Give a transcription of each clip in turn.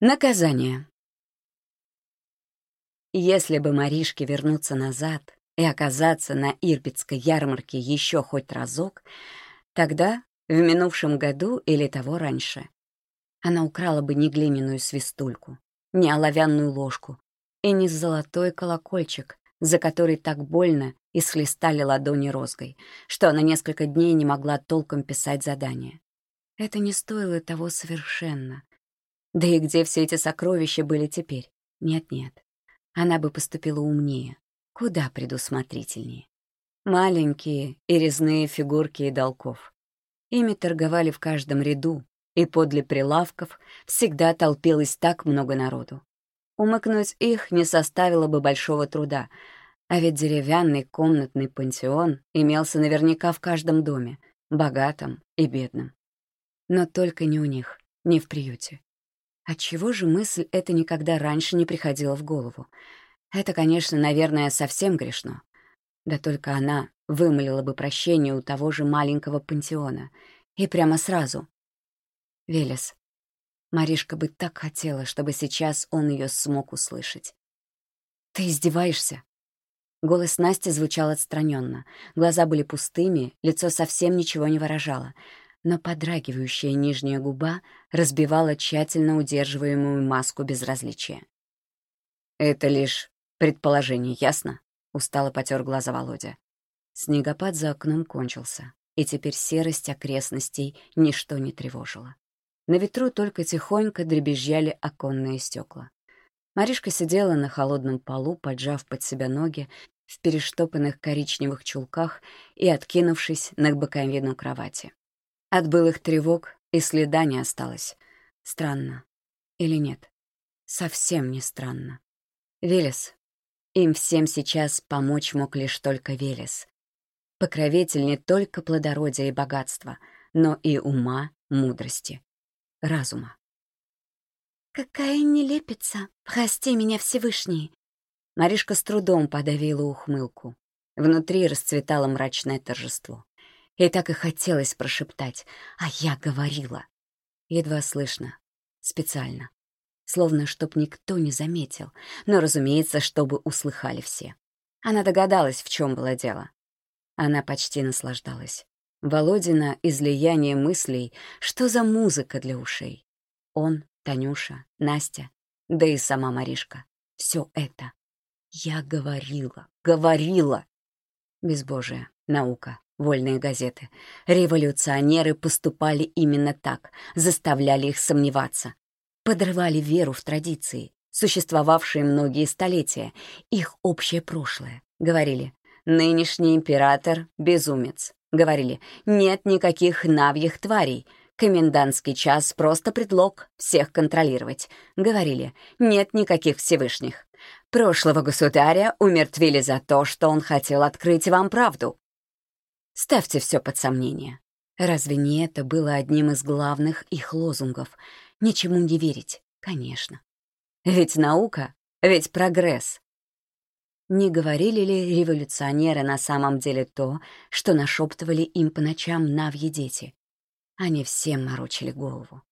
Наказание. Если бы Маришке вернуться назад и оказаться на Ирбитской ярмарке еще хоть разок, тогда, в минувшем году или того раньше, она украла бы не глиняную свистульку, не оловянную ложку и не золотой колокольчик, за который так больно и схлестали ладони розгой, что она несколько дней не могла толком писать задания. Это не стоило того совершенно. Да и где все эти сокровища были теперь? Нет-нет. Она бы поступила умнее, куда предусмотрительнее. Маленькие и резные фигурки и долков. Ими торговали в каждом ряду, и подле прилавков всегда толпилось так много народу. Умыкнуть их не составило бы большого труда, а ведь деревянный комнатный пансион имелся наверняка в каждом доме, богатом и бедном. Но только не у них, не в приюте. Отчего же мысль эта никогда раньше не приходила в голову? Это, конечно, наверное, совсем грешно. Да только она вымолила бы прощение у того же маленького пантеона. И прямо сразу. Велес. Маришка бы так хотела, чтобы сейчас он ее смог услышать. «Ты издеваешься?» Голос Насти звучал отстраненно. Глаза были пустыми, лицо совсем ничего не выражало — но подрагивающая нижняя губа разбивала тщательно удерживаемую маску безразличия. «Это лишь предположение, ясно?» — устало потер глаза Володя. Снегопад за окном кончился, и теперь серость окрестностей ничто не тревожило. На ветру только тихонько дребезжали оконные стекла. Маришка сидела на холодном полу, поджав под себя ноги, в перештопанных коричневых чулках и откинувшись на боковину кровати. От былых тревог и следа не осталось. Странно. Или нет? Совсем не странно. Велес. Им всем сейчас помочь мог лишь только Велес. Покровитель не только плодородия и богатства, но и ума, мудрости, разума. «Какая нелепица! Прости меня, Всевышний!» Маришка с трудом подавила ухмылку. Внутри расцветало мрачное торжество. И так и хотелось прошептать, а я говорила. Едва слышно, специально. Словно, чтоб никто не заметил, но, разумеется, чтобы услыхали все. Она догадалась, в чем было дело. Она почти наслаждалась. Володина излияние мыслей, что за музыка для ушей. Он, Танюша, Настя, да и сама Маришка. Все это. Я говорила, говорила. Безбожие, наука, Вольные газеты. Революционеры поступали именно так, заставляли их сомневаться. Подрывали веру в традиции, существовавшие многие столетия, их общее прошлое. Говорили, нынешний император — безумец. Говорили, нет никаких навьих тварей, комендантский час — просто предлог всех контролировать. Говорили, нет никаких Всевышних. Прошлого государя умертвили за то, что он хотел открыть вам правду. Ставьте все под сомнение. Разве не это было одним из главных их лозунгов? Ничему не верить, конечно. Ведь наука, ведь прогресс. Не говорили ли революционеры на самом деле то, что нашептывали им по ночам навьи дети? Они всем морочили голову.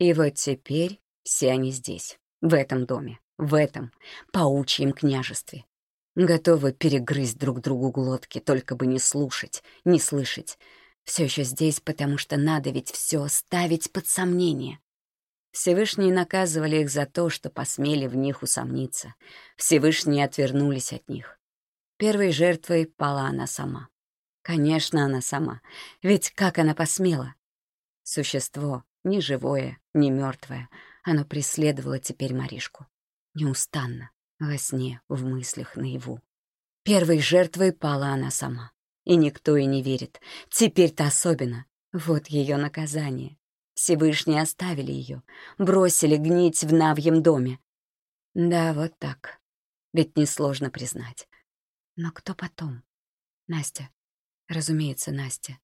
И вот теперь все они здесь, в этом доме, в этом паучьем княжестве готовы перегрызть друг другу глотки, только бы не слушать, не слышать. Все еще здесь, потому что надо ведь все ставить под сомнение. Всевышние наказывали их за то, что посмели в них усомниться. Всевышние отвернулись от них. Первой жертвой пала она сама. Конечно, она сама. Ведь как она посмела? Существо, ни живое, ни мертвое, оно преследовало теперь Маришку. Неустанно, во сне, в мыслях, наяву. Первой жертвой пала она сама. И никто и не верит. Теперь-то особенно. Вот ее наказание. Всевышние оставили ее, бросили гнить в Навьем доме. Да, вот так. Ведь несложно признать. Но кто потом? Настя. Разумеется, Настя.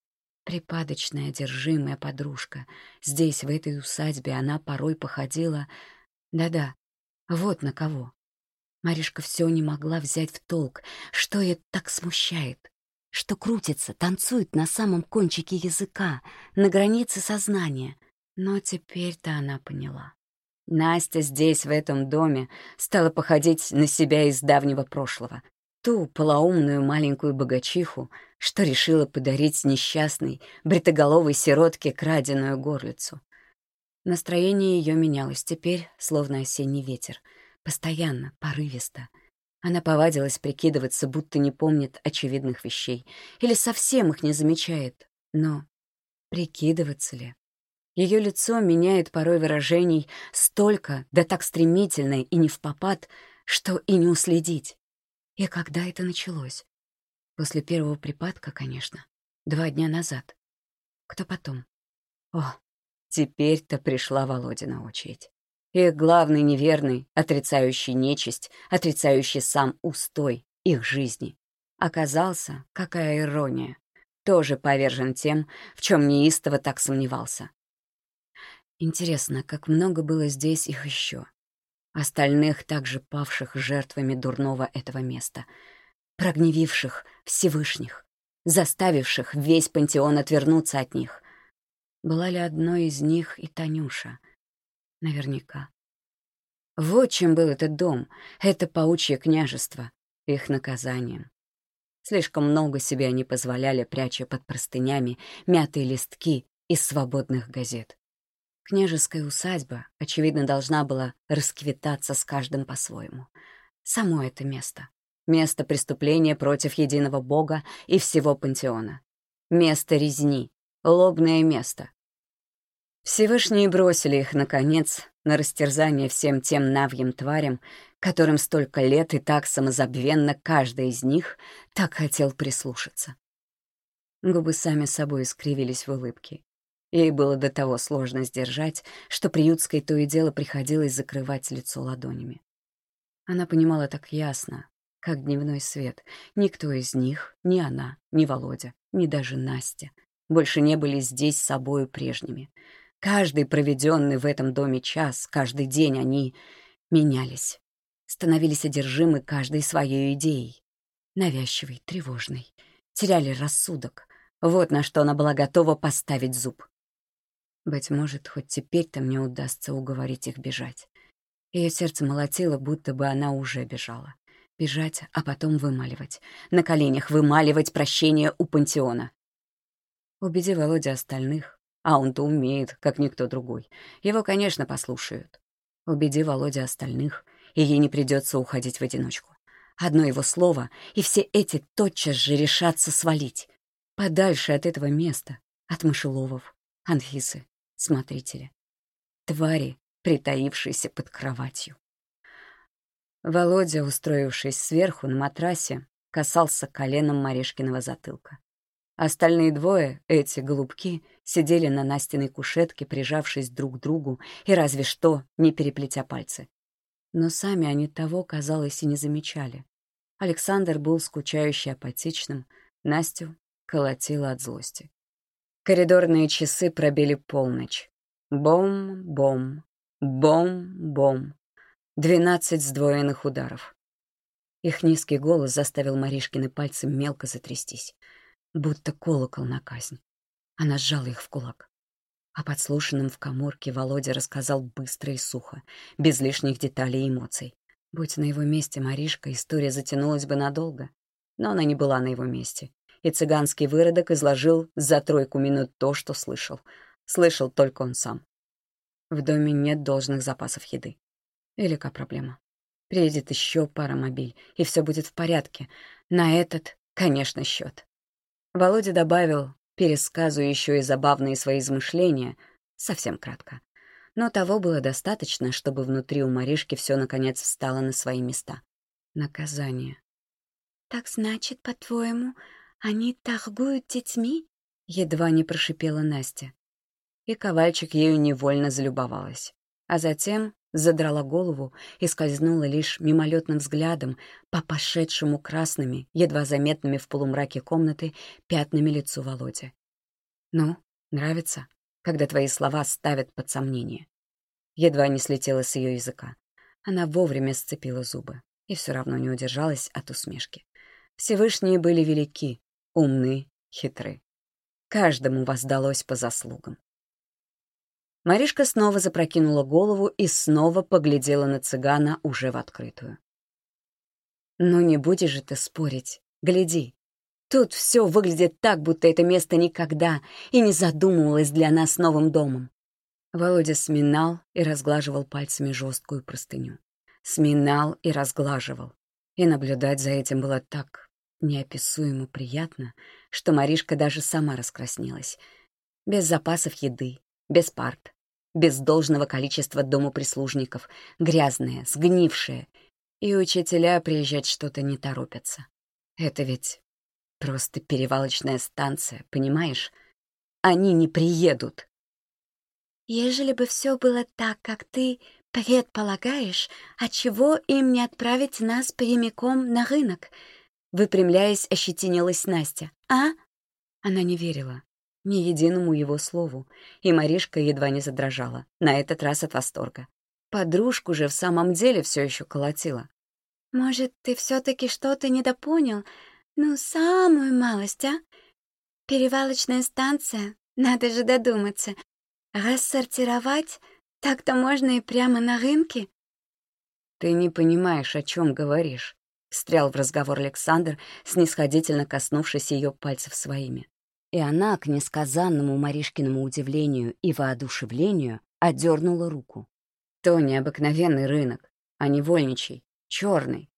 Припадочная, одержимая подружка. Здесь, в этой усадьбе, она порой походила... Да-да, вот на кого. Маришка все не могла взять в толк, что ее так смущает, что крутится, танцует на самом кончике языка, на границе сознания, Но теперь-то она поняла. Настя здесь, в этом доме, стала походить на себя из давнего прошлого. Ту полоумную маленькую богачиху, что решила подарить несчастной, бритоголовой сиротке краденую горлицу. Настроение ее менялось теперь, словно осенний ветер. Постоянно, порывисто. Она повадилась прикидываться, будто не помнит очевидных вещей. Или совсем их не замечает. Но прикидываться ли? Ее лицо меняет порой выражений столько, да так стремительно и не в попад, что и не уследить. И когда это началось? После первого припадка, конечно. Два дня назад. Кто потом? О, теперь-то пришла Володина очередь. Их главный неверный, отрицающий нечисть, отрицающий сам устой их жизни. Оказался, какая ирония, тоже повержен тем, в чем неистово так сомневался. Интересно, как много было здесь их еще. Остальных, также павших жертвами дурного этого места. Прогневивших Всевышних. Заставивших весь пантеон отвернуться от них. Была ли одной из них и Танюша? Наверняка. Вот чем был этот дом, это паучье княжество, их наказанием. Слишком много себе они позволяли, пряча под простынями мятые листки из свободных газет. Княжеская усадьба, очевидно, должна была расквитаться с каждым по-своему. Само это место. Место преступления против единого бога и всего пантеона. Место резни. Лобное место. Всевышние бросили их, наконец, на растерзание всем тем навьим тварям, которым столько лет и так самозабвенно каждый из них так хотел прислушаться. Губы сами собой искривились в улыбке. Ей было до того сложно сдержать, что приютской то и дело приходилось закрывать лицо ладонями. Она понимала так ясно, как дневной свет. Никто из них, ни она, ни Володя, ни даже Настя, больше не были здесь собою прежними. Каждый проведенный в этом доме час, каждый день они менялись, становились одержимы каждой своей идеей. Навязчивой, тревожной, теряли рассудок. Вот на что она была готова поставить зуб. Быть может, хоть теперь-то мне удастся уговорить их бежать. Ее сердце молотило, будто бы она уже бежала. Бежать, а потом вымаливать. На коленях вымаливать прощение у пантеона. Убеди Володя остальных, а он-то умеет, как никто другой. Его, конечно, послушают. Убеди Володя остальных, и ей не придется уходить в одиночку. Одно его слово, и все эти тотчас же решатся свалить. Подальше от этого места, от мышеловов, Анфисы, смотрители. Твари, притаившиеся под кроватью. Володя, устроившись сверху на матрасе, касался коленом Марешкиного затылка. Остальные двое, эти голубки, сидели на Настиной кушетке, прижавшись друг к другу и разве что не переплетя пальцы. Но сами они того, казалось, и не замечали. Александр был скучающе апатичным, Настю колотила от злости. Коридорные часы пробили полночь. Бом-бом, бом-бом. Двенадцать сдвоенных ударов. Их низкий голос заставил Маришкины пальцы мелко затрястись, будто колокол на казнь. Она сжала их в кулак. О подслушанном в коморке Володя рассказал быстро и сухо, без лишних деталей и эмоций. Будь на его месте Маришка, история затянулась бы надолго. Но она не была на его месте и цыганский выродок изложил за тройку минут то, что слышал. Слышал только он сам. В доме нет должных запасов еды. Велика проблема. Приедет еще пара мобиль, и все будет в порядке. На этот, конечно, счет. Володя добавил, пересказывая еще и забавные свои измышления, совсем кратко. Но того было достаточно, чтобы внутри у Маришки все наконец встало на свои места. Наказание. «Так значит, по-твоему, «Они торгуют детьми?» — едва не прошипела Настя. И Ковальчик ею невольно залюбовалась. А затем задрала голову и скользнула лишь мимолетным взглядом по пошедшему красными, едва заметными в полумраке комнаты, пятнами лицу Володи. «Ну, нравится, когда твои слова ставят под сомнение?» Едва не слетела с ее языка. Она вовремя сцепила зубы и все равно не удержалась от усмешки. Всевышние были велики, умны, хитры. Каждому воздалось по заслугам. Маришка снова запрокинула голову и снова поглядела на цыгана уже в открытую. «Ну не будешь же ты спорить. Гляди. Тут все выглядит так, будто это место никогда и не задумывалось для нас новым домом». Володя сминал и разглаживал пальцами жесткую простыню. Сминал и разглаживал. И наблюдать за этим было так неописуемо приятно, что Маришка даже сама раскраснелась. Без запасов еды, без парт, без должного количества домоприслужников, грязные, сгнившие, и учителя приезжать что-то не торопятся. Это ведь просто перевалочная станция, понимаешь? Они не приедут. Ежели бы все было так, как ты предполагаешь, отчего им не отправить нас прямиком на рынок? Выпрямляясь, ощетинилась Настя. А? Она не верила ни единому его слову, и Маришка едва не задрожала, на этот раз от восторга. Подружку же в самом деле все еще колотила. «Может, ты все-таки что-то недопонял? Ну, самую малость, а? Перевалочная станция, надо же додуматься. Рассортировать? Так-то можно и прямо на рынке?» «Ты не понимаешь, о чем говоришь», — встрял в разговор Александр, снисходительно коснувшись ее пальцев своими. И она, к несказанному Маришкиному удивлению и воодушевлению, отдернула руку. То необыкновенный рынок, а не вольничий, черный.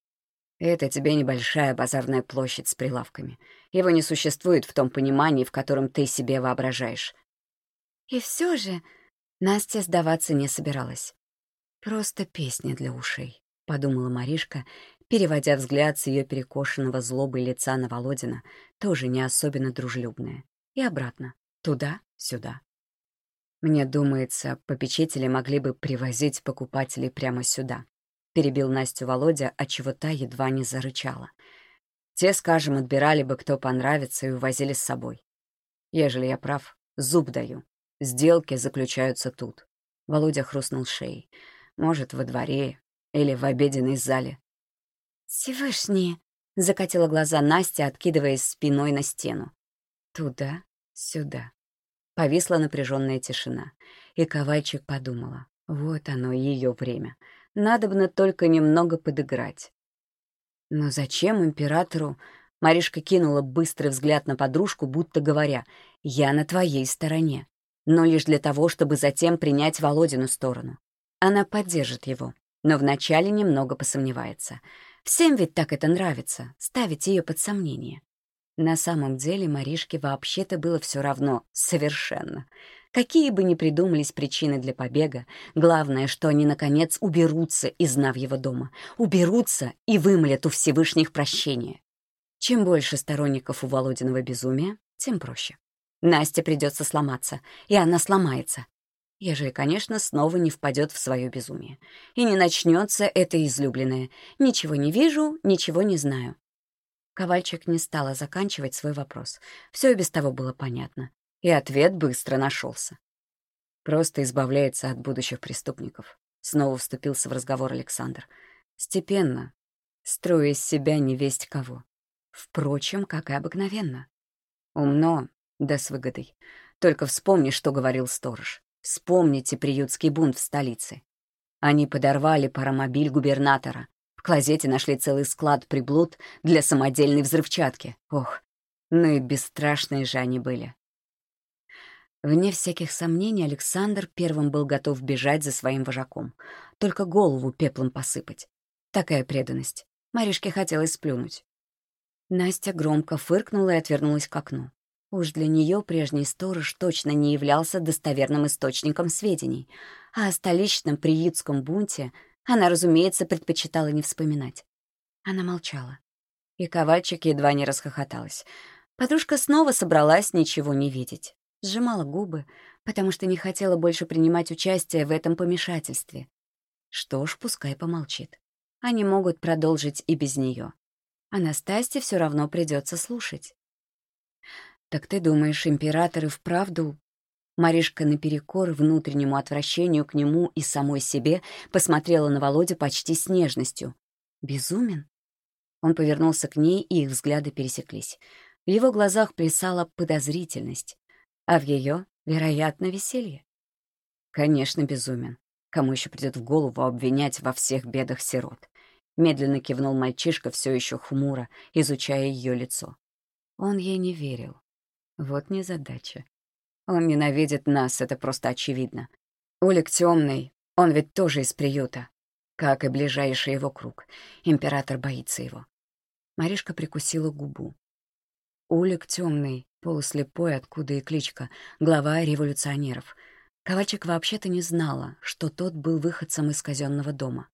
Это тебе небольшая базарная площадь с прилавками. Его не существует в том понимании, в котором ты себе воображаешь. И все же Настя сдаваться не собиралась. «Просто песня для ушей», — подумала Маришка, переводя взгляд с ее перекошенного злобой лица на Володина, тоже не особенно дружелюбное, и обратно, туда-сюда. Мне думается, попечители могли бы привозить покупателей прямо сюда. Перебил Настю Володя, отчего та едва не зарычала. Те, скажем, отбирали бы, кто понравится, и увозили с собой. Ежели я прав, зуб даю. Сделки заключаются тут. Володя хрустнул шеей. Может, во дворе или в обеденной зале. «Всевышний!» — закатила глаза Настя, откидываясь спиной на стену. Туда, сюда. Повисла напряженная тишина, и Ковальчик подумала. Вот оно, ее время. Надобно только немного подыграть. Но зачем императору... Маришка кинула быстрый взгляд на подружку, будто говоря, «Я на твоей стороне», но лишь для того, чтобы затем принять Володину сторону. Она поддержит его, но вначале немного посомневается — Всем ведь так это нравится, ставить ее под сомнение. На самом деле Маришке вообще-то было все равно, совершенно. Какие бы ни придумались причины для побега, главное, что они, наконец, уберутся из Навьего дома, уберутся и вымолят у Всевышних прощения. Чем больше сторонников у Володиного безумия, тем проще. Насте придется сломаться, и она сломается, ежели, конечно, снова не впадет в свое безумие. И не начнется это излюбленное «ничего не вижу, ничего не знаю». Ковальчик не стала заканчивать свой вопрос. Все и без того было понятно. И ответ быстро нашелся. Просто избавляется от будущих преступников. Снова вступился в разговор Александр. Степенно, строя из себя невесть кого. Впрочем, как и обыкновенно. Умно, да с выгодой. Только вспомни, что говорил сторож. Вспомните приютский бунт в столице. Они подорвали паромобиль губернатора. В клозете нашли целый склад приблуд для самодельной взрывчатки. Ох, ну и бесстрашные же они были. Вне всяких сомнений Александр первым был готов бежать за своим вожаком. Только голову пеплом посыпать. Такая преданность. Маришке хотелось сплюнуть. Настя громко фыркнула и отвернулась к окну. Уж для нее прежний сторож точно не являлся достоверным источником сведений, а о столичном приютском бунте она, разумеется, предпочитала не вспоминать. Она молчала. И Ковальчик едва не расхохоталась. Подружка снова собралась ничего не видеть. Сжимала губы, потому что не хотела больше принимать участие в этом помешательстве. Что ж, пускай помолчит. Они могут продолжить и без нее. А Настасье все равно придется слушать. «Так ты думаешь, император и вправду...» Маришка наперекор внутреннему отвращению к нему и самой себе посмотрела на Володю почти с нежностью. «Безумен?» Он повернулся к ней, и их взгляды пересеклись. В его глазах плясала подозрительность, а в ее, вероятно, веселье. Конечно, безумен. Кому еще придет в голову обвинять во всех бедах сирот? Медленно кивнул мальчишка, все еще хмуро, изучая ее лицо. Он ей не верил. Вот незадача. Он ненавидит нас, это просто очевидно. Улик темный, он ведь тоже из приюта, как и ближайший его круг. Император боится его. Маришка прикусила губу. Улик темный, полуслепой, откуда и кличка, глава революционеров. Ковальчик вообще-то не знала, что тот был выходцем из казенного дома.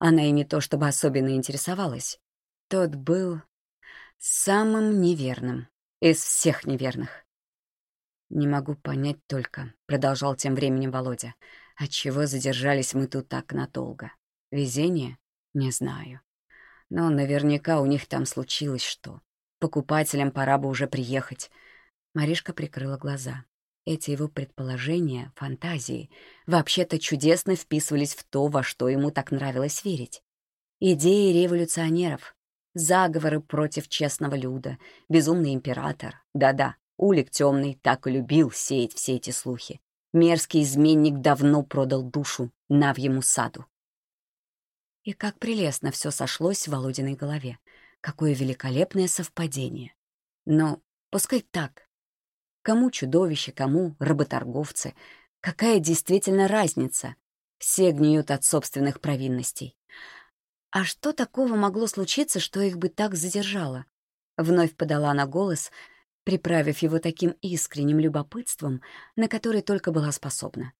Она и не то чтобы особенно интересовалась. Тот был самым неверным из всех неверных. «Не могу понять только», — продолжал тем временем Володя, «отчего задержались мы тут так надолго? Везение? Не знаю. Но наверняка у них там случилось что. Покупателям пора бы уже приехать». Маришка прикрыла глаза. Эти его предположения, фантазии, вообще-то чудесно вписывались в то, во что ему так нравилось верить. Идеи революционеров, заговоры против честного люда, безумный император. Да-да, Улик темный так и любил сеять все эти слухи. Мерзкий изменник давно продал душу Навьему саду. И как прелестно все сошлось в Володиной голове. Какое великолепное совпадение. Но пускай так, Кому чудовище, кому работорговцы. Какая действительно разница? Все гниют от собственных провинностей. А что такого могло случиться, что их бы так задержало? Вновь подала на голос, приправив его таким искренним любопытством, на который только была способна.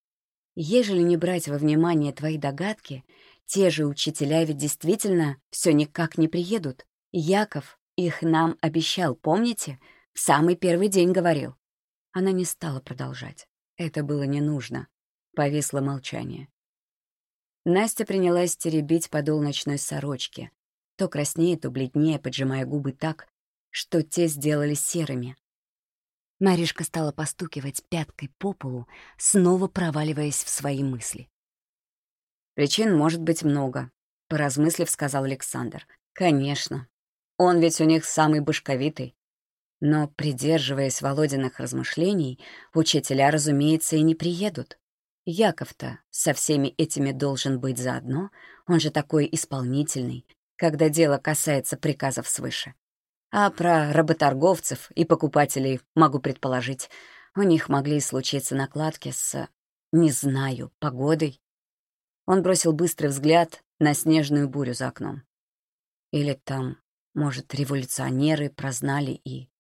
Ежели не брать во внимание твои догадки, те же учителя ведь действительно все никак не приедут. Яков их нам обещал, помните? В самый первый день говорил. Она не стала продолжать. Это было не нужно. Повисло молчание. Настя принялась теребить подол ночной сорочки, то краснее, то бледнее, поджимая губы так, что те сделались серыми. Маришка стала постукивать пяткой по полу, снова проваливаясь в свои мысли. «Причин может быть много», — поразмыслив, сказал Александр. «Конечно. Он ведь у них самый башковитый. Но, придерживаясь Володиных размышлений, учителя, разумеется, и не приедут. Яков-то со всеми этими должен быть заодно, он же такой исполнительный, когда дело касается приказов свыше. А про работорговцев и покупателей могу предположить, у них могли случиться накладки с, не знаю, погодой. Он бросил быстрый взгляд на снежную бурю за окном. Или там, может, революционеры прознали и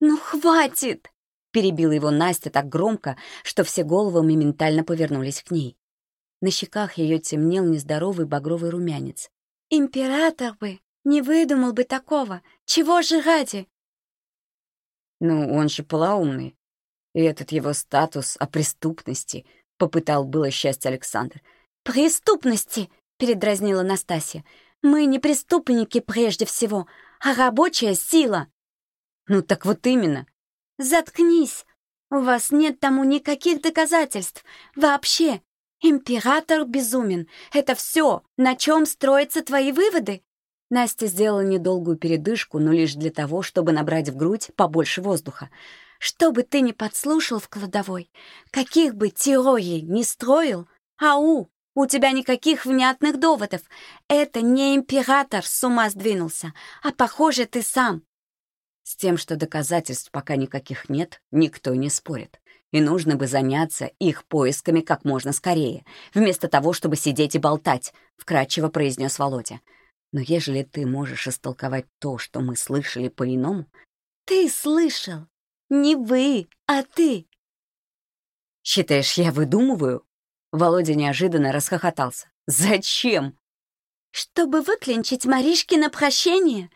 «Ну, хватит!» — перебила его Настя так громко, что все головы моментально повернулись к ней. На щеках ее темнел нездоровый багровый румянец. «Император бы не выдумал бы такого! Чего же ради?» «Ну, он же полоумный. И этот его статус о преступности», — попытал было счастье Александр. «Преступности!» — передразнила Настасья. «Мы не преступники прежде всего, а рабочая сила!» Ну так вот именно. Заткнись. У вас нет тому никаких доказательств. Вообще. Император безумен. Это все, на чем строятся твои выводы. Настя сделала недолгую передышку, но лишь для того, чтобы набрать в грудь побольше воздуха. Что бы ты ни подслушал в кладовой, каких бы теорий ни строил, ау, у тебя никаких внятных доводов. Это не император с ума сдвинулся, а, похоже, ты сам. С тем, что доказательств пока никаких нет, никто не спорит. И нужно бы заняться их поисками как можно скорее, вместо того, чтобы сидеть и болтать, — вкратчиво произнес Володя. Но ежели ты можешь истолковать то, что мы слышали по-иному... Ты слышал! Не вы, а ты! Считаешь, я выдумываю? Володя неожиданно расхохотался. Зачем? Чтобы выклинчить Маришки на прощение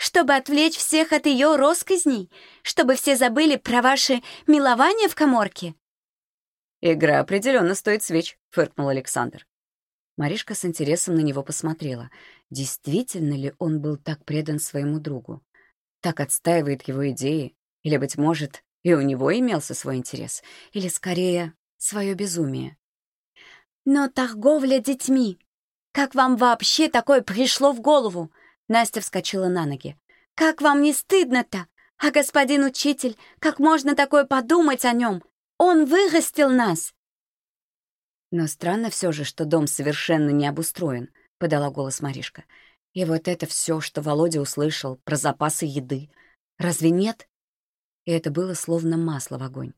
чтобы отвлечь всех от ее росказней, чтобы все забыли про ваши милования в коморке?» «Игра определенно стоит свеч», — фыркнул Александр. Маришка с интересом на него посмотрела. Действительно ли он был так предан своему другу? Так отстаивает его идеи? Или, быть может, и у него имелся свой интерес? Или, скорее, свое безумие? «Но торговля детьми! Как вам вообще такое пришло в голову? Настя вскочила на ноги. «Как вам не стыдно-то? А господин учитель, как можно такое подумать о нем? Он вырастил нас!» Но странно все же, что дом совершенно не обустроен, подала голос Маришка. И вот это все, что Володя услышал про запасы еды. Разве нет? И это было словно масло в огонь.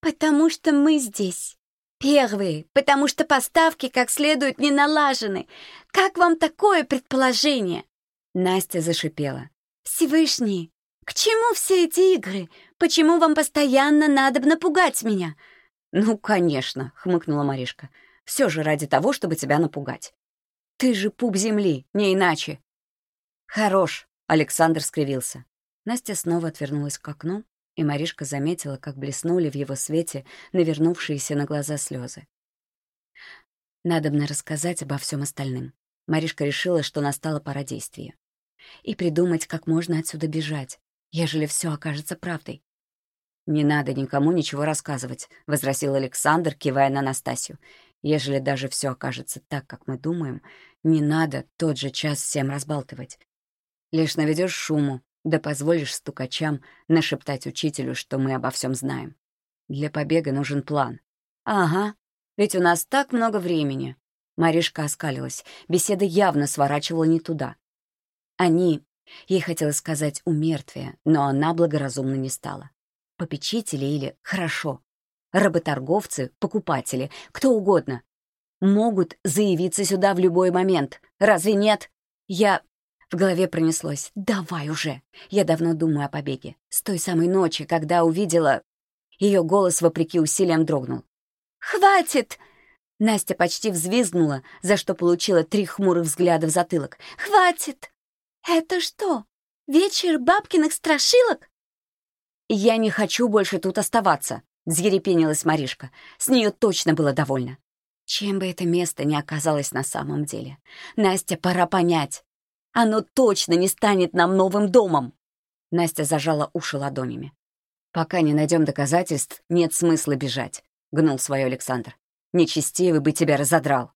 «Потому что мы здесь. Первые, потому что поставки как следует не налажены. Как вам такое предположение?» Настя зашипела. «Всевышний, к чему все эти игры? Почему вам постоянно надо напугать меня?» «Ну, конечно», — хмыкнула Маришка. «Все же ради того, чтобы тебя напугать. Ты же пуп земли, не иначе». «Хорош», — Александр скривился. Настя снова отвернулась к окну, и Маришка заметила, как блеснули в его свете навернувшиеся на глаза слезы. Надобно рассказать обо всем остальным. Маришка решила, что настала пора действия. И придумать, как можно отсюда бежать, ежели все окажется правдой. «Не надо никому ничего рассказывать», — возразил Александр, кивая на Настасью. «Ежели даже все окажется так, как мы думаем, не надо тот же час всем разбалтывать. Лишь наведешь шуму, да позволишь стукачам нашептать учителю, что мы обо всем знаем. Для побега нужен план. Ага, ведь у нас так много времени. Маришка оскалилась. Беседа явно сворачивала не туда. Они, ей хотелось сказать у мертвия, но она благоразумно не стала. Попечители или, хорошо, работорговцы, покупатели, кто угодно, могут заявиться сюда в любой момент. Разве нет? Я в голове пронеслось «Давай уже!» Я давно думаю о побеге. С той самой ночи, когда увидела... Ее голос, вопреки усилиям, дрогнул. «Хватит!» Настя почти взвизгнула, за что получила три хмурых взгляда в затылок. «Хватит! Это что, вечер бабкиных страшилок?» «Я не хочу больше тут оставаться», — взъерепенилась Маришка. С нее точно было довольно. Чем бы это место ни оказалось на самом деле. Настя, пора понять. Оно точно не станет нам новым домом!» Настя зажала уши ладонями. «Пока не найдем доказательств, нет смысла бежать», — гнул свое Александр. «Нечестивый бы тебя разодрал».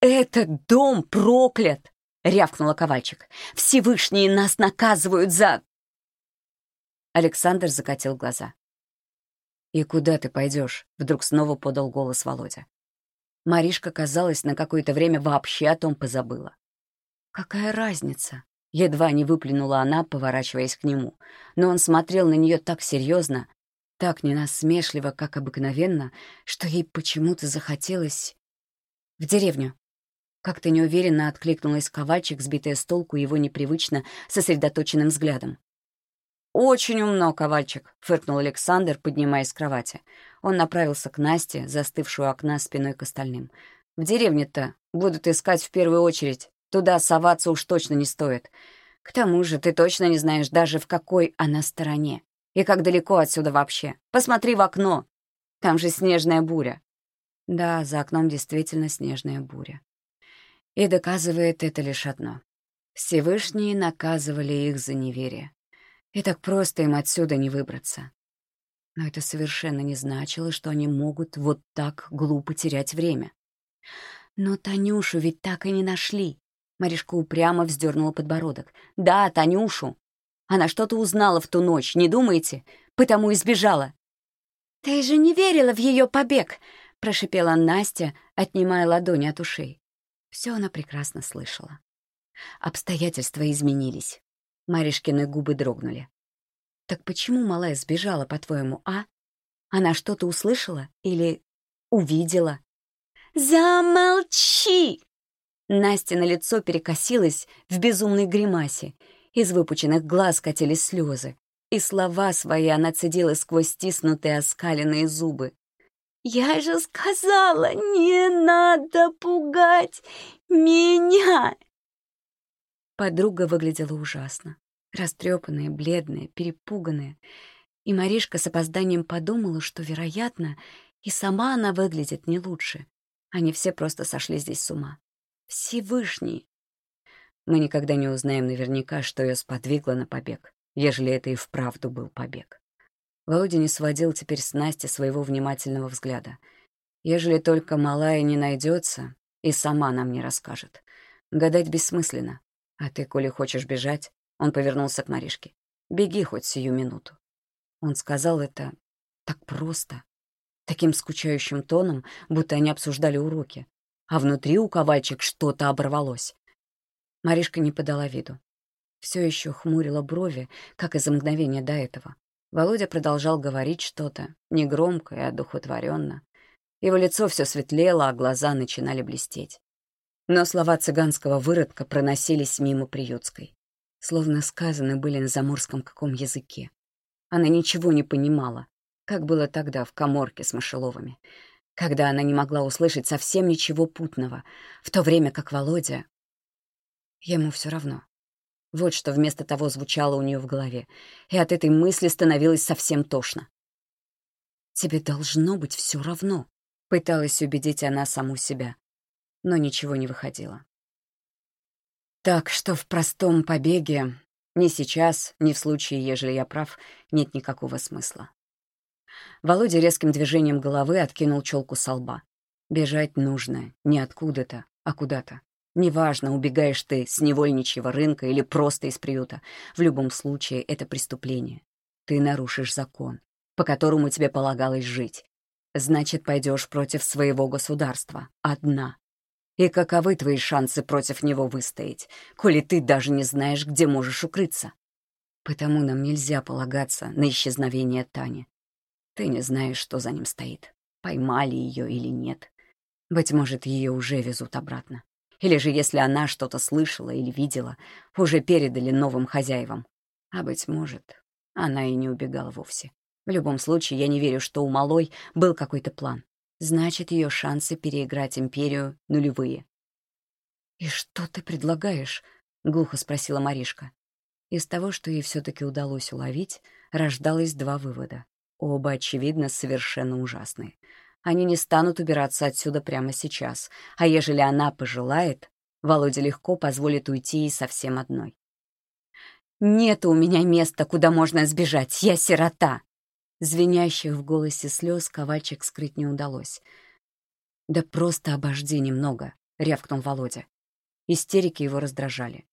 «Этот дом проклят!» — рявкнула Ковальчик. «Всевышние нас наказывают за...» Александр закатил глаза. «И куда ты пойдешь?» — вдруг снова подал голос Володя. Маришка, казалось, на какое-то время вообще о том позабыла. «Какая разница?» Едва не выплюнула она, поворачиваясь к нему. Но он смотрел на нее так серьезно, так ненасмешливо, как обыкновенно, что ей почему-то захотелось... «В деревню». Как-то неуверенно откликнулась Ковальчик, сбитая с толку его непривычно сосредоточенным взглядом. «Очень умно, Ковальчик», — фыркнул Александр, поднимаясь с кровати. Он направился к Насте, застывшую окна спиной к остальным. «В деревне-то будут искать в первую очередь. Туда соваться уж точно не стоит. К тому же ты точно не знаешь даже, в какой она стороне. И как далеко отсюда вообще. Посмотри в окно. Там же снежная буря. Да, за окном действительно снежная буря. И доказывает это лишь одно. Всевышние наказывали их за неверие. И так просто им отсюда не выбраться. Но это совершенно не значило, что они могут вот так глупо терять время. Но Танюшу ведь так и не нашли. Маришка упрямо вздернула подбородок. «Да, Танюшу. Она что-то узнала в ту ночь, не думаете? Потому и сбежала». «Ты же не верила в ее побег!» — прошипела Настя, отнимая ладони от ушей. Все она прекрасно слышала. Обстоятельства изменились. Маришкины губы дрогнули. «Так почему малая сбежала, по-твоему, а? Она что-то услышала или увидела?» «Замолчи!» Настя на лицо перекосилась в безумной гримасе. Из выпученных глаз катились слезы. И слова свои она цедила сквозь стиснутые оскаленные зубы. «Я же сказала, не надо пугать меня!» Подруга выглядела ужасно. Растрепанная, бледная, перепуганная. И Маришка с опозданием подумала, что, вероятно, и сама она выглядит не лучше. Они все просто сошли здесь с ума. Всевышний. Мы никогда не узнаем наверняка, что ее сподвигло на побег, ежели это и вправду был побег. Володя не сводил теперь с Настей своего внимательного взгляда. Ежели только малая не найдется и сама нам не расскажет. Гадать бессмысленно. А ты, коли хочешь бежать, он повернулся к Маришке. Беги хоть сию минуту. Он сказал это так просто. таким скучающим тоном, будто они обсуждали уроки, а внутри у ковальчик что-то оборвалось. Маришка не подала виду. Все еще хмурила брови, как и за мгновение до этого. Володя продолжал говорить что-то, негромко и одухотворенно. Его лицо все светлело, а глаза начинали блестеть. Но слова цыганского выродка проносились мимо приютской. Словно сказаны были на заморском каком языке. Она ничего не понимала, как было тогда в коморке с мышеловыми, когда она не могла услышать совсем ничего путного, в то время как Володя... Ему все равно. Вот что вместо того звучало у нее в голове, и от этой мысли становилось совсем тошно. «Тебе должно быть все равно», — пыталась убедить она саму себя, но ничего не выходило. Так что в простом побеге ни сейчас, ни в случае, ежели я прав, нет никакого смысла. Володя резким движением головы откинул челку со лба. Бежать нужно не откуда-то, а куда-то. Неважно, убегаешь ты с невольничьего рынка или просто из приюта. В любом случае, это преступление. Ты нарушишь закон, по которому тебе полагалось жить. Значит, пойдешь против своего государства. Одна. И каковы твои шансы против него выстоять, коли ты даже не знаешь, где можешь укрыться? Потому нам нельзя полагаться на исчезновение Тани. Ты не знаешь, что за ним стоит. Поймали ее или нет. Быть может, ее уже везут обратно. Или же, если она что-то слышала или видела, уже передали новым хозяевам. А, быть может, она и не убегала вовсе. В любом случае, я не верю, что у малой был какой-то план. Значит, ее шансы переиграть империю нулевые. «И что ты предлагаешь?» — глухо спросила Маришка. Из того, что ей все-таки удалось уловить, рождалось два вывода. Оба, очевидно, совершенно ужасные. Они не станут убираться отсюда прямо сейчас, а ежели она пожелает, Володя легко позволит уйти ей совсем одной. «Нет у меня места, куда можно сбежать, я сирота!» Звенящих в голосе слез ковальчик скрыть не удалось. «Да просто обожди немного», — рявкнул Володя. Истерики его раздражали.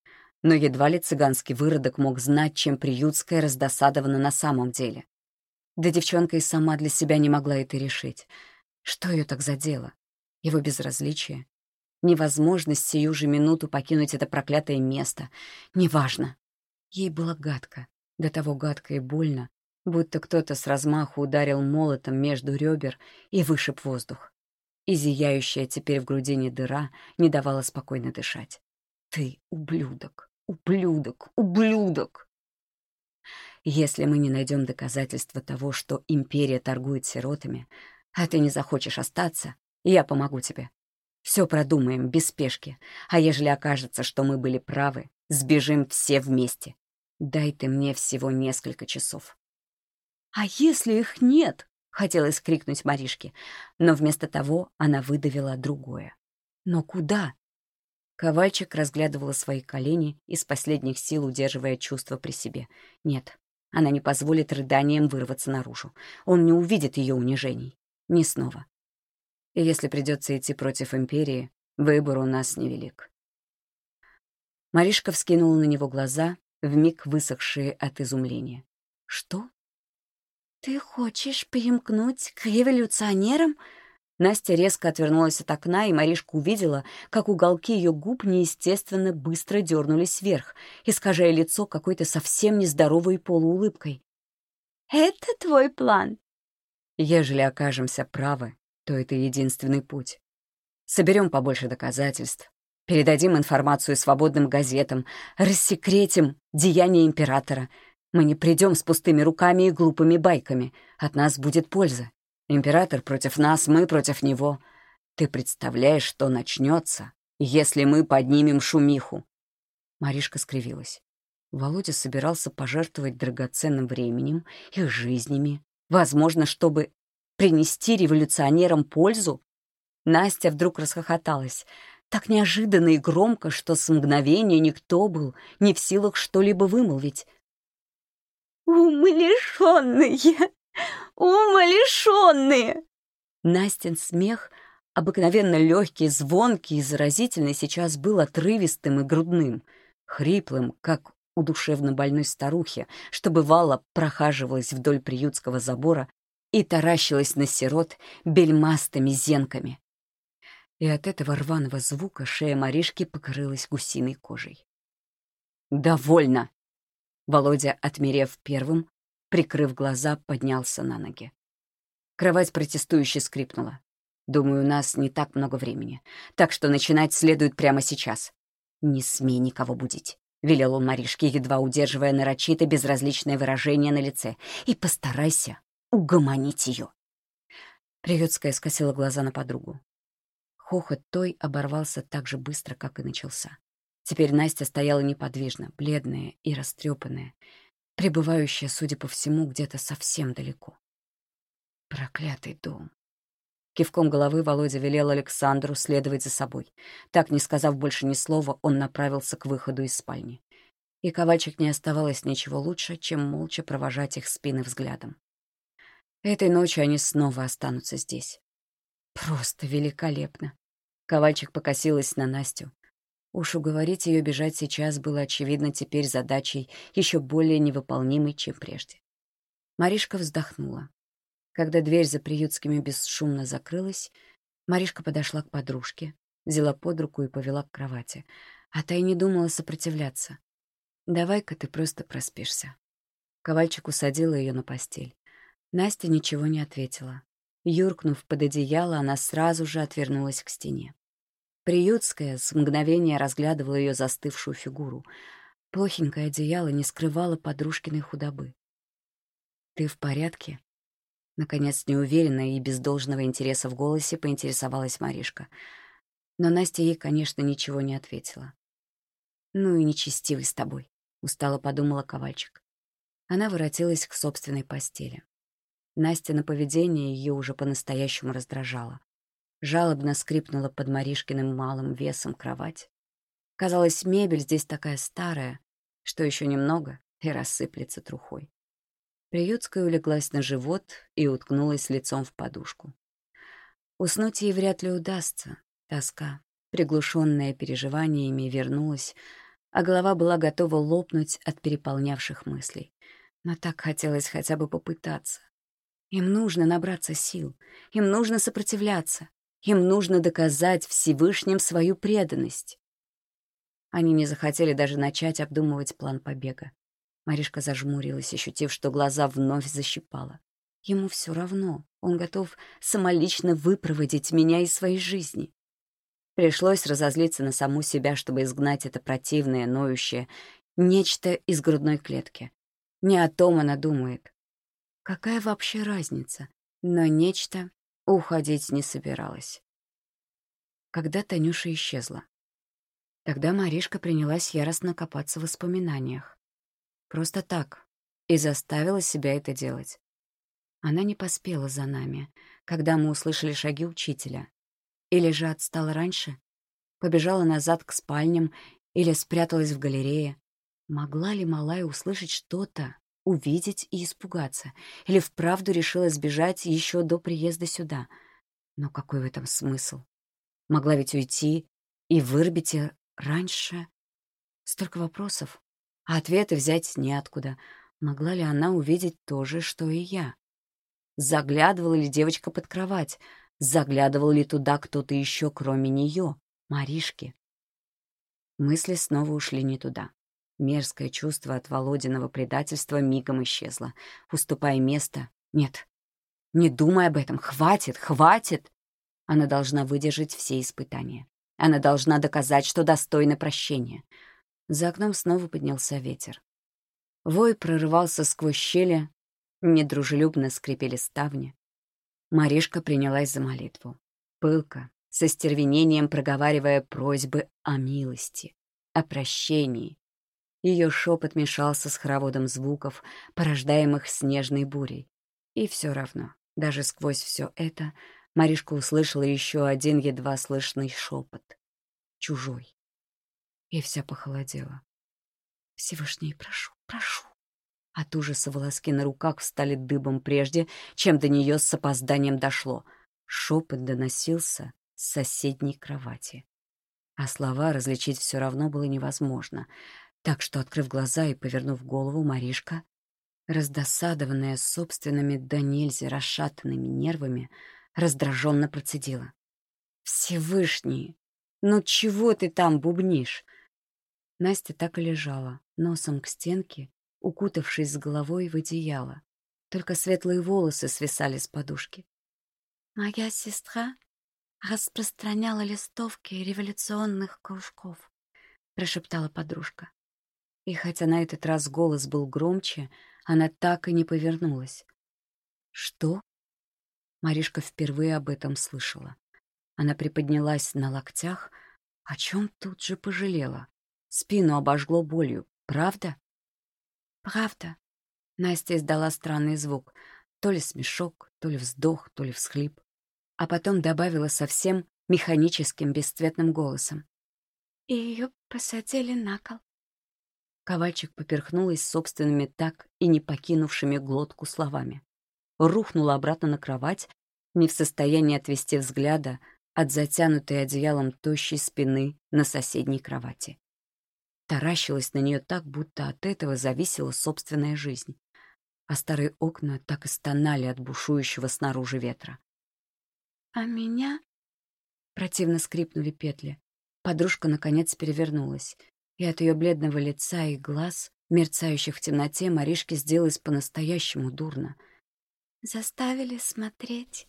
Но едва ли цыганский выродок мог знать, чем приютская раздосадована на самом деле. Да девчонка и сама для себя не могла это решить. Что ее так задело? Его безразличие? Невозможность сию же минуту покинуть это проклятое место? Неважно. Ей было гадко, до того гадко и больно, будто кто-то с размаху ударил молотом между ребер и вышиб воздух. И зияющая теперь в грудине дыра не давала спокойно дышать. «Ты ублюдок, ублюдок, ублюдок!» Если мы не найдем доказательства того, что империя торгует сиротами, а ты не захочешь остаться, я помогу тебе. Все продумаем без спешки, а ежели окажется, что мы были правы, сбежим все вместе. Дай ты мне всего несколько часов». «А если их нет?» — хотелось крикнуть Маришке, но вместо того она выдавила другое. «Но куда?» Ковальчик разглядывала свои колени, из последних сил удерживая чувство при себе. «Нет, она не позволит рыданиям вырваться наружу. Он не увидит ее унижений. Ни снова. И если придется идти против Империи, выбор у нас невелик. Маришка вскинула на него глаза, вмиг высохшие от изумления. «Что? Ты хочешь примкнуть к революционерам?» Настя резко отвернулась от окна, и Маришка увидела, как уголки ее губ неестественно быстро дернулись вверх, искажая лицо какой-то совсем нездоровой полуулыбкой. «Это твой план?» «Ежели окажемся правы, то это единственный путь. Соберем побольше доказательств, передадим информацию свободным газетам, рассекретим деяния императора. Мы не придем с пустыми руками и глупыми байками. От нас будет польза. Император против нас, мы против него. Ты представляешь, что начнется, если мы поднимем шумиху?» Маришка скривилась. Володя собирался пожертвовать драгоценным временем, их жизнями, возможно, чтобы принести революционерам пользу. Настя вдруг расхохоталась, так неожиданно и громко, что с мгновения никто был не в силах что-либо вымолвить. «Умалишенные!» Умалишенные!» Настин смех, обыкновенно легкий, звонкий и заразительный, сейчас был отрывистым и грудным, хриплым, как у душевно больной старухи, что бывало прохаживалась вдоль приютского забора и таращилась на сирот бельмастыми зенками. И от этого рваного звука шея Маришки покрылась гусиной кожей. «Довольно!» Володя, отмерев первым, прикрыв глаза, поднялся на ноги. Кровать протестующе скрипнула. «Думаю, у нас не так много времени, так что начинать следует прямо сейчас. Не смей никого будить. — велел он Маришке, едва удерживая нарочито безразличное выражение на лице. «И постарайся угомонить ее». Приветская скосила глаза на подругу. Хохот той оборвался так же быстро, как и начался. Теперь Настя стояла неподвижно, бледная и растрепанная, пребывающая, судя по всему, где-то совсем далеко. Проклятый дом. Кивком головы Володя велел Александру следовать за собой. Так, не сказав больше ни слова, он направился к выходу из спальни. И Ковальчик не оставалось ничего лучше, чем молча провожать их спины взглядом. Этой ночью они снова останутся здесь. Просто великолепно. Ковальчик покосилась на Настю. Уж уговорить ее бежать сейчас было, очевидно, теперь задачей еще более невыполнимой, чем прежде. Маришка вздохнула. Когда дверь за приютскими бесшумно закрылась, Маришка подошла к подружке, взяла под руку и повела к кровати. А та и не думала сопротивляться. «Давай-ка ты просто проспишься». Ковальчик усадила ее на постель. Настя ничего не ответила. Юркнув под одеяло, она сразу же отвернулась к стене. Приютская с мгновения разглядывала ее застывшую фигуру. Плохенькое одеяло не скрывало подружкиной худобы. «Ты в порядке?» Наконец, неуверенно и без должного интереса в голосе поинтересовалась Маришка. Но Настя ей, конечно, ничего не ответила. «Ну и нечестивый с тобой», — устало подумала Ковальчик. Она воротилась к собственной постели. Настя на поведение ее уже по-настоящему раздражало. Жалобно скрипнула под Маришкиным малым весом кровать. Казалось, мебель здесь такая старая, что еще немного и рассыплется трухой. Приютская улеглась на живот и уткнулась лицом в подушку. Уснуть ей вряд ли удастся. Тоска, приглушенная переживаниями, вернулась, а голова была готова лопнуть от переполнявших мыслей. Но так хотелось хотя бы попытаться. Им нужно набраться сил, им нужно сопротивляться, им нужно доказать Всевышним свою преданность. Они не захотели даже начать обдумывать план побега. Маришка зажмурилась, ощутив, что глаза вновь защипала. Ему все равно. Он готов самолично выпроводить меня из своей жизни. Пришлось разозлиться на саму себя, чтобы изгнать это противное, ноющее, нечто из грудной клетки. Не о том она думает. Какая вообще разница? Но нечто уходить не собиралась. Когда Танюша исчезла. Тогда Маришка принялась яростно копаться в воспоминаниях. Просто так. И заставила себя это делать. Она не поспела за нами, когда мы услышали шаги учителя. Или же отстала раньше, побежала назад к спальням или спряталась в галерее. Могла ли малая услышать что-то, увидеть и испугаться? Или вправду решила сбежать еще до приезда сюда? Но какой в этом смысл? Могла ведь уйти и вырубить раньше. Столько вопросов а ответы взять неоткуда. Могла ли она увидеть то же, что и я? Заглядывала ли девочка под кровать? Заглядывал ли туда кто-то еще, кроме нее, Маришки? Мысли снова ушли не туда. Мерзкое чувство от Володиного предательства мигом исчезло, уступая место. Нет, не думай об этом, хватит, хватит. Она должна выдержать все испытания. Она должна доказать, что достойна прощения. За окном снова поднялся ветер. Вой прорывался сквозь щели, недружелюбно скрипели ставни. Маришка принялась за молитву. Пылко, со стервенением проговаривая просьбы о милости, о прощении. Ее шепот мешался с хороводом звуков, порождаемых снежной бурей. И все равно, даже сквозь все это, Маришка услышала еще один едва слышный шепот. Чужой. И вся похолодела. Всевышний, прошу, прошу. От ужаса волоски на руках встали дыбом прежде, чем до нее с опозданием дошло. Шепот доносился с соседней кровати. А слова различить все равно было невозможно. Так что, открыв глаза и повернув голову, Маришка раздосадованная собственными до нельзя расшатанными нервами, раздраженно процедила. «Всевышний! Ну чего ты там бубнишь?» Настя так и лежала, носом к стенке, укутавшись с головой в одеяло. Только светлые волосы свисали с подушки. «Моя сестра распространяла листовки революционных кружков», — прошептала подружка. И хотя на этот раз голос был громче, она так и не повернулась. «Что?» Маришка впервые об этом слышала. Она приподнялась на локтях, о чем тут же пожалела. Спину обожгло болью. Правда? Правда. Настя издала странный звук. То ли смешок, то ли вздох, то ли всхлип. А потом добавила совсем механическим бесцветным голосом. И ее посадили на кол. Ковальчик поперхнулась собственными так и не покинувшими глотку словами. Рухнула обратно на кровать, не в состоянии отвести взгляда от затянутой одеялом тощей спины на соседней кровати. Таращилась на нее так, будто от этого зависела собственная жизнь. А старые окна так и стонали от бушующего снаружи ветра. «А меня?» Противно скрипнули петли. Подружка, наконец, перевернулась и от ее бледного лица и глаз, мерцающих в темноте, Маришке сделалось по-настоящему дурно. «Заставили смотреть